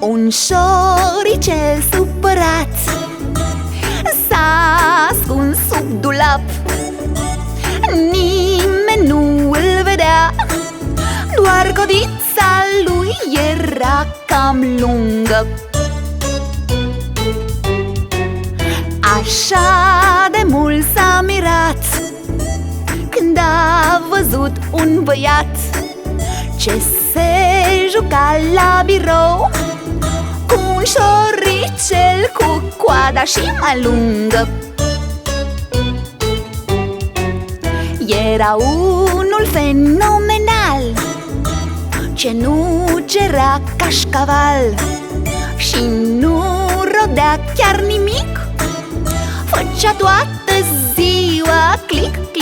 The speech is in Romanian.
Un șoricel supărat S-a ascuns sub dulap. Nimeni nu îl vedea Doar codița lui era cam lungă. Așa văzut un băiat Ce se juca la birou Cu un șoricel cu coada și mai lungă. Era unul fenomenal Ce nu cerea cașcaval Și nu rodea chiar nimic. Făcea toată ziua click